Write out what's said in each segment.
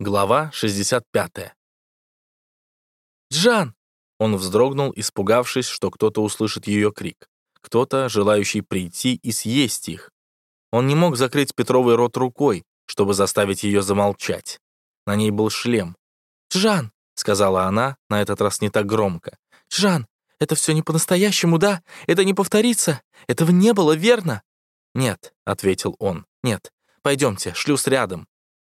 Глава 65. «Джан!» Он вздрогнул, испугавшись, что кто-то услышит ее крик. Кто-то, желающий прийти и съесть их. Он не мог закрыть Петровый рот рукой, чтобы заставить ее замолчать. На ней был шлем. «Джан!» — сказала она, на этот раз не так громко. «Джан, это все не по-настоящему, да? Это не повторится? Этого не было, верно?» «Нет», — ответил он, — «нет. Пойдемте, шлюз рядом.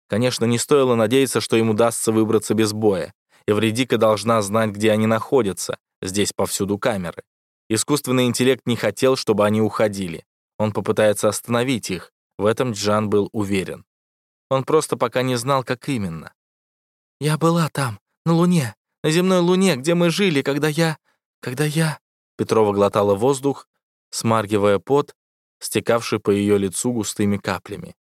Конечно, не стоило надеяться, что им удастся выбраться без боя. Эвредика должна знать, где они находятся. Здесь повсюду камеры. Искусственный интеллект не хотел, чтобы они уходили. Он попытается остановить их. В этом Джан был уверен. Он просто пока не знал, как именно. «Я была там, на Луне, на земной Луне, где мы жили, когда я... когда я...» Петрова глотала воздух, смаргивая пот, стекавший по ее лицу густыми каплями.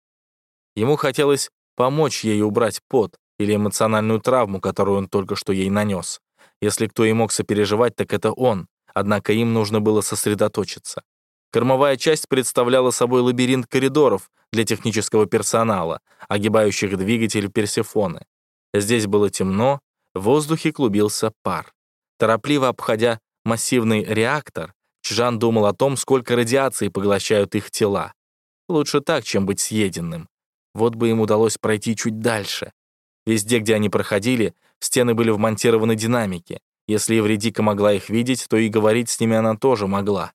Ему хотелось помочь ей убрать пот или эмоциональную травму, которую он только что ей нанес. Если кто и мог сопереживать, так это он, однако им нужно было сосредоточиться. Кормовая часть представляла собой лабиринт коридоров для технического персонала, огибающих двигатель Персефоны. Здесь было темно, в воздухе клубился пар. Торопливо обходя массивный реактор, Чжан думал о том, сколько радиации поглощают их тела. Лучше так, чем быть съеденным. Вот бы им удалось пройти чуть дальше. Везде, где они проходили, стены были вмонтированы динамики. Если Евредика могла их видеть, то и говорить с ними она тоже могла.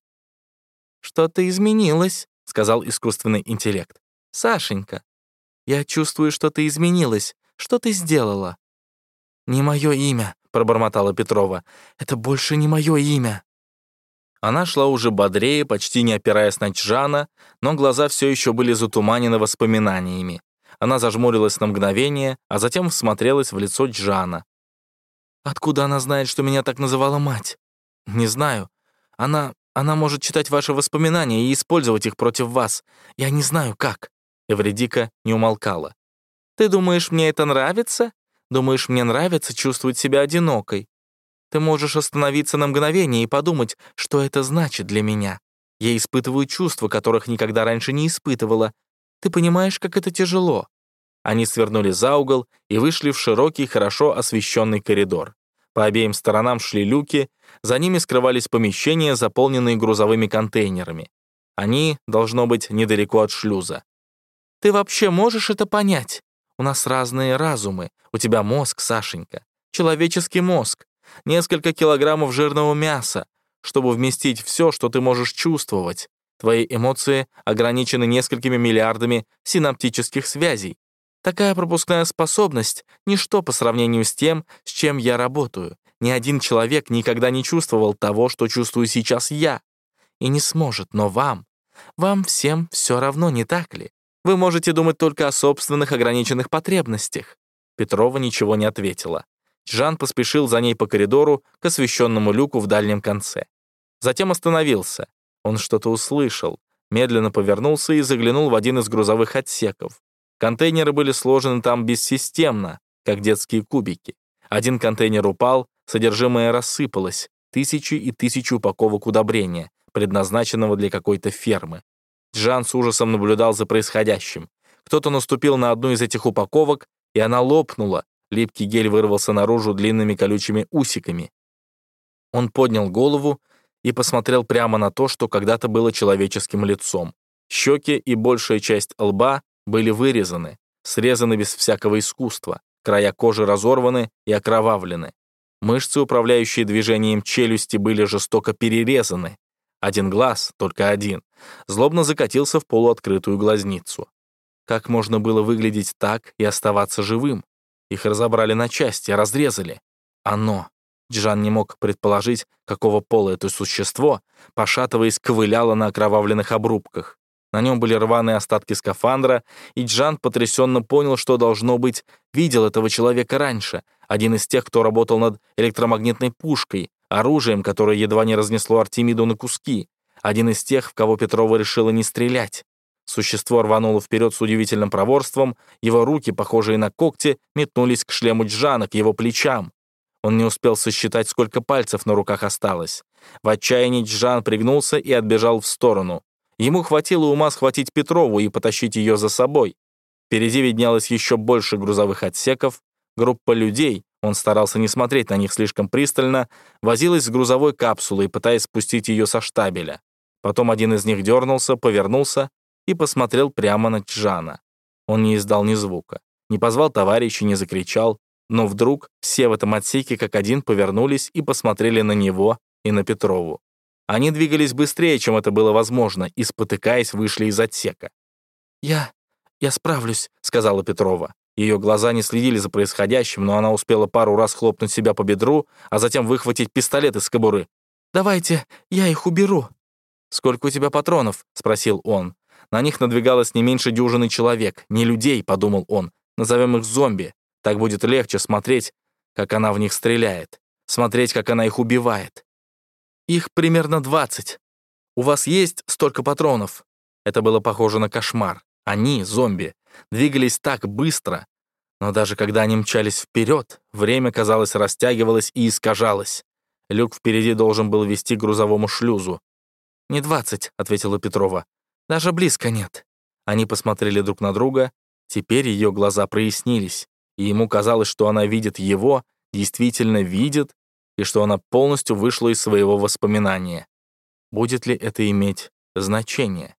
«Что-то изменилось», — сказал искусственный интеллект. «Сашенька, я чувствую, что ты изменилась. Что ты сделала?» «Не мое имя», — пробормотала Петрова. «Это больше не мое имя». Она шла уже бодрее, почти не опираясь на Чжана, но глаза все еще были затуманены воспоминаниями. Она зажмурилась на мгновение, а затем всмотрелась в лицо Джана. «Откуда она знает, что меня так называла мать?» «Не знаю. Она... она может читать ваши воспоминания и использовать их против вас. Я не знаю, как». Эвредика не умолкала. «Ты думаешь, мне это нравится? Думаешь, мне нравится чувствовать себя одинокой? Ты можешь остановиться на мгновение и подумать, что это значит для меня. Я испытываю чувства, которых никогда раньше не испытывала. Ты понимаешь, как это тяжело?» Они свернули за угол и вышли в широкий, хорошо освещенный коридор. По обеим сторонам шли люки, за ними скрывались помещения, заполненные грузовыми контейнерами. Они, должно быть, недалеко от шлюза. «Ты вообще можешь это понять? У нас разные разумы. У тебя мозг, Сашенька. Человеческий мозг несколько килограммов жирного мяса, чтобы вместить все, что ты можешь чувствовать. Твои эмоции ограничены несколькими миллиардами синаптических связей. Такая пропускная способность — ничто по сравнению с тем, с чем я работаю. Ни один человек никогда не чувствовал того, что чувствую сейчас я. И не сможет, но вам, вам всем все равно, не так ли? Вы можете думать только о собственных ограниченных потребностях. Петрова ничего не ответила. Жан поспешил за ней по коридору к освещенному люку в дальнем конце. Затем остановился. Он что-то услышал, медленно повернулся и заглянул в один из грузовых отсеков. Контейнеры были сложены там бессистемно, как детские кубики. Один контейнер упал, содержимое рассыпалось, тысячи и тысячи упаковок удобрения, предназначенного для какой-то фермы. Джан с ужасом наблюдал за происходящим. Кто-то наступил на одну из этих упаковок, и она лопнула, Липкий гель вырвался наружу длинными колючими усиками. Он поднял голову и посмотрел прямо на то, что когда-то было человеческим лицом. Щеки и большая часть лба были вырезаны, срезаны без всякого искусства, края кожи разорваны и окровавлены. Мышцы, управляющие движением челюсти, были жестоко перерезаны. Один глаз, только один, злобно закатился в полуоткрытую глазницу. Как можно было выглядеть так и оставаться живым? Их разобрали на части, разрезали. Оно. Джан не мог предположить, какого пола это существо, пошатываясь, ковыляло на окровавленных обрубках. На нем были рваные остатки скафандра, и Джан потрясенно понял, что, должно быть, видел этого человека раньше, один из тех, кто работал над электромагнитной пушкой, оружием, которое едва не разнесло Артемиду на куски, один из тех, в кого Петрова решила не стрелять. Существо рвануло вперед с удивительным проворством, его руки, похожие на когти, метнулись к шлему Джана, к его плечам. Он не успел сосчитать, сколько пальцев на руках осталось. В отчаянии Джан пригнулся и отбежал в сторону. Ему хватило ума схватить Петрову и потащить ее за собой. Впереди виднелось еще больше грузовых отсеков. Группа людей, он старался не смотреть на них слишком пристально, возилась с грузовой капсулой, пытаясь спустить ее со штабеля. Потом один из них дернулся, повернулся и посмотрел прямо на Чжана. Он не издал ни звука, не позвал товарища, не закричал, но вдруг все в этом отсеке как один повернулись и посмотрели на него и на Петрову. Они двигались быстрее, чем это было возможно, и, спотыкаясь, вышли из отсека. «Я... я справлюсь», — сказала Петрова. Ее глаза не следили за происходящим, но она успела пару раз хлопнуть себя по бедру, а затем выхватить пистолет из кобуры. «Давайте, я их уберу». «Сколько у тебя патронов?» — спросил он. На них надвигалось не меньше дюжины человек, не людей, подумал он. Назовем их зомби. Так будет легче смотреть, как она в них стреляет. Смотреть, как она их убивает. Их примерно 20. У вас есть столько патронов? Это было похоже на кошмар. Они, зомби, двигались так быстро, но даже когда они мчались вперед, время, казалось, растягивалось и искажалось. Люк впереди должен был вести грузовому шлюзу. «Не двадцать», — ответила Петрова. «Даже близко нет». Они посмотрели друг на друга. Теперь ее глаза прояснились, и ему казалось, что она видит его, действительно видит, и что она полностью вышла из своего воспоминания. Будет ли это иметь значение?